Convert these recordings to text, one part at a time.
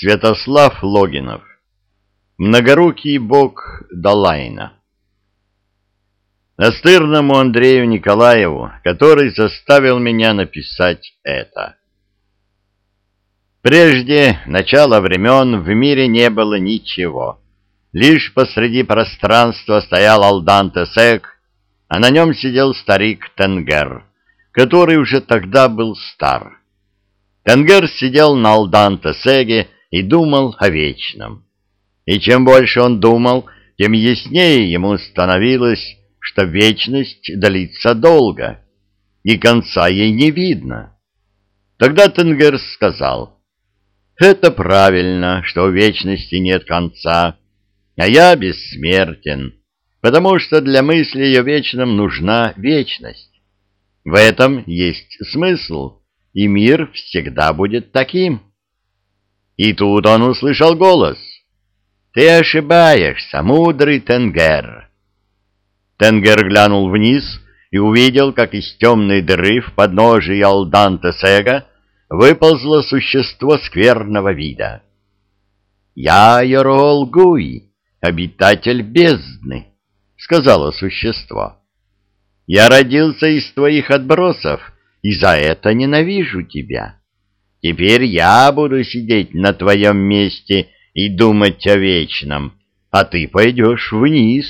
Святослав Логинов. Многорукий бог Далайна. Настырному Андрею Николаеву, который заставил меня написать это. Прежде начала времен в мире не было ничего. Лишь посреди пространства стоял Алдан Тесек, а на нем сидел старик Тенгер, который уже тогда был стар. Тенгер сидел на Алдан Тесеге и думал о вечном. И чем больше он думал, тем яснее ему становилось, что вечность длится долго, и конца ей не видно. Тогда Тенгер сказал, «Это правильно, что у вечности нет конца, а я бессмертен, потому что для мысли о вечном нужна вечность. В этом есть смысл, и мир всегда будет таким». И тут он услышал голос. «Ты ошибаешься, мудрый Тенгер». Тенгер глянул вниз и увидел, как из темной дыры в подножии Алданта Сега выползло существо скверного вида. «Я Йорол Гуй, обитатель бездны», — сказала существо. «Я родился из твоих отбросов, и за это ненавижу тебя». Теперь я буду сидеть на твоем месте и думать о вечном, а ты пойдешь вниз.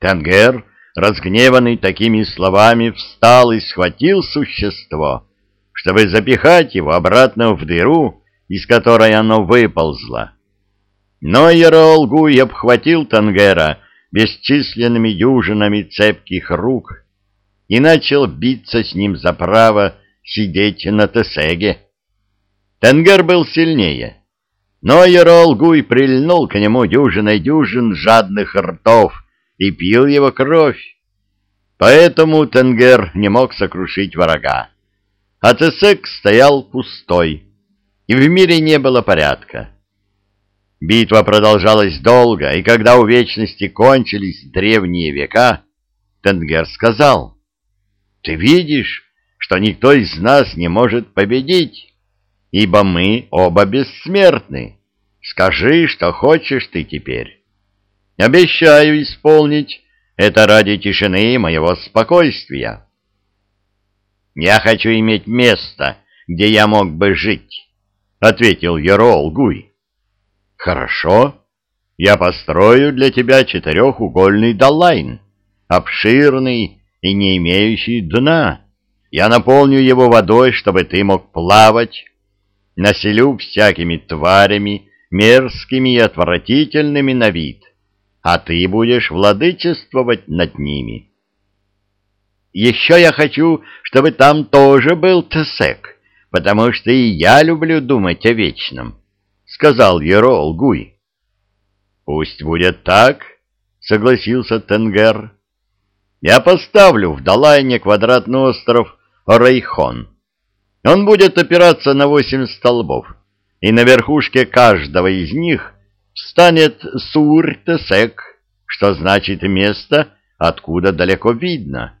Тангер, разгневанный такими словами, встал и схватил существо, чтобы запихать его обратно в дыру, из которой оно выползло. Но Яролгуй обхватил Тангера бесчисленными дюжинами цепких рук и начал биться с ним за право сидеть на Тесеге. Тенгер был сильнее, но Ярол Гуй прильнул к нему дюжиной дюжин жадных ртов и пил его кровь. Поэтому Тенгер не мог сокрушить врага. А Тесек стоял пустой, и в мире не было порядка. Битва продолжалась долго, и когда у вечности кончились древние века, Тенгер сказал, «Ты видишь, что никто из нас не может победить, ибо мы оба бессмертны. Скажи, что хочешь ты теперь. Обещаю исполнить это ради тишины моего спокойствия. Я хочу иметь место, где я мог бы жить, — ответил Ерол Гуй. Хорошо, я построю для тебя четырехугольный далайн, обширный и не имеющий дна, я наполню его водой, чтобы ты мог плавать, населю всякими тварями, мерзкими и отвратительными на вид, а ты будешь владычествовать над ними. Еще я хочу, чтобы там тоже был Тесек, потому что и я люблю думать о вечном, — сказал Ерол Гуй. — Пусть будет так, — согласился Тенгер. — Я поставлю в Далайне квадратный остров Рейхон. Он будет опираться на восемь столбов, и на верхушке каждого из них встанет Сур-Тесек, что значит место, откуда далеко видно.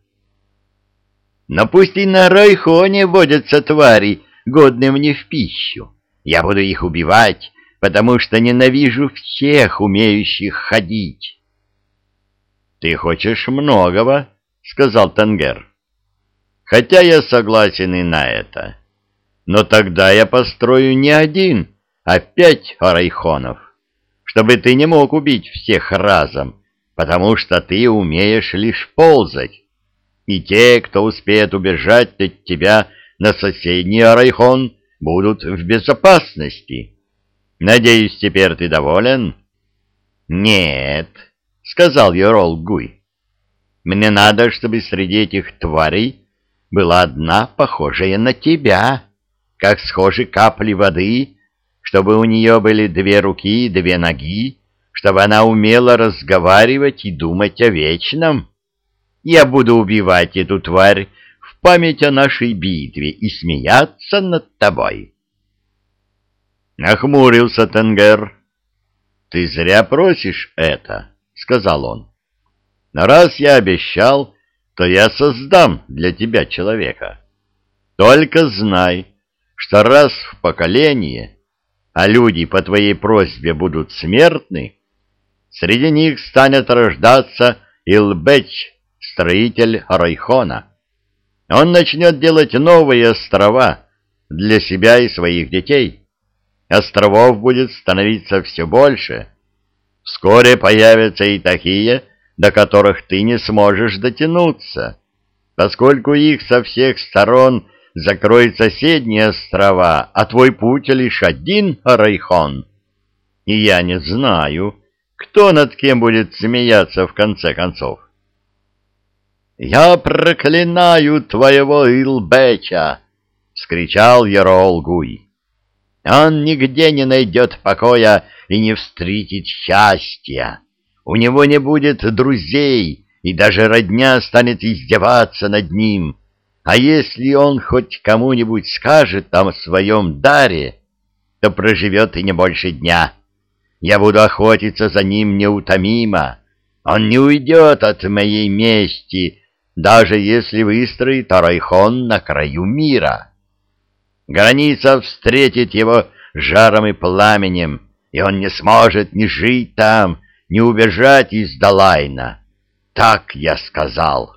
Но пусть и на Райхоне водятся твари, годные мне в пищу. Я буду их убивать, потому что ненавижу всех, умеющих ходить. — Ты хочешь многого, — сказал Тангер хотя я согласен и на это. Но тогда я построю не один, а пять арайхонов, чтобы ты не мог убить всех разом, потому что ты умеешь лишь ползать. И те, кто успеет убежать от тебя на соседний арайхон, будут в безопасности. Надеюсь, теперь ты доволен? — Нет, — сказал Ерол Гуй. — Мне надо, чтобы среди этих тварей была одна, похожая на тебя, как схожи капли воды, чтобы у нее были две руки и две ноги, чтобы она умела разговаривать и думать о вечном. Я буду убивать эту тварь в память о нашей битве и смеяться над тобой. Нахмурился Тенгер. — Ты зря просишь это, — сказал он. — Но раз я обещал, то я создам для тебя человека. Только знай, что раз в поколение, а люди по твоей просьбе будут смертны, среди них станет рождаться Илбеч, строитель Райхона. Он начнет делать новые острова для себя и своих детей. Островов будет становиться все больше. Вскоре появятся и такие, до которых ты не сможешь дотянуться, поскольку их со всех сторон закроют соседние острова, а твой путь лишь один, Райхон. И я не знаю, кто над кем будет смеяться в конце концов. «Я проклинаю твоего Илбеча!» — скричал Ярол Гуй. «Он нигде не найдет покоя и не встретит счастья. У него не будет друзей, и даже родня станет издеваться над ним. А если он хоть кому-нибудь скажет там о своем даре, то проживет и не больше дня. Я буду охотиться за ним неутомимо. Он не уйдет от моей мести, даже если выстроит Арайхон на краю мира. Граница встретит его жаром и пламенем, и он не сможет ни жить там, ни убежать из Далайна. Так я сказал.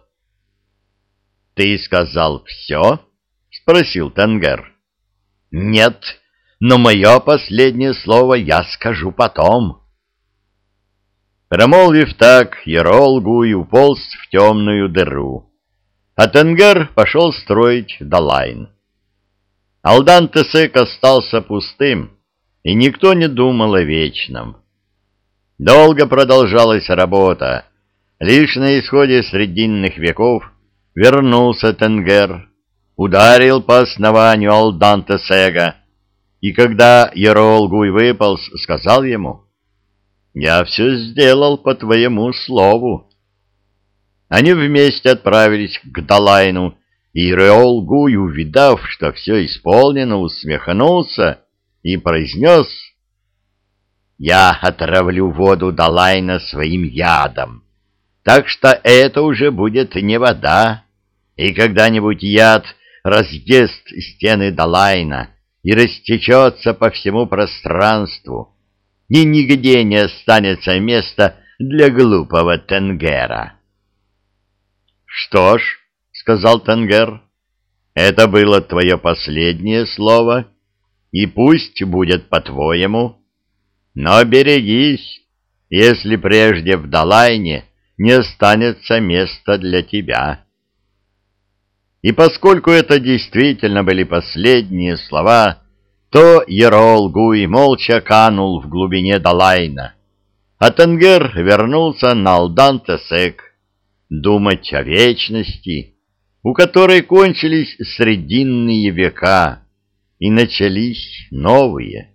— Ты сказал все? — спросил Тенгер. — Нет, но мое последнее слово я скажу потом. Промолвив так, Еролгуй уполз в темную дыру, а Тенгер пошел строить Далайн. Алдан Тесек остался пустым, и никто не думал о вечном. Долго продолжалась работа. Лишь на исходе срединных веков вернулся Тенгер, ударил по основанию Алдан Тесега, и когда Еролгуй выполз, сказал ему — я все сделал по твоему слову. Они вместе отправились к Далайну, и Реол Гуй, увидав, что все исполнено, усмехнулся и произнес «Я отравлю воду Далайна своим ядом, так что это уже будет не вода, и когда-нибудь яд разъест стены Далайна и растечется по всему пространству» и нигде не останется места для глупого Тенгера. «Что ж», — сказал Тенгер, — «это было твое последнее слово, и пусть будет по-твоему. Но берегись, если прежде в Далайне не останется места для тебя». И поскольку это действительно были последние слова, то Ерол Гуй молча канул в глубине Далайна, а Тенгер вернулся на Алдан-Тесек думать о вечности, у которой кончились срединные века и начались новые.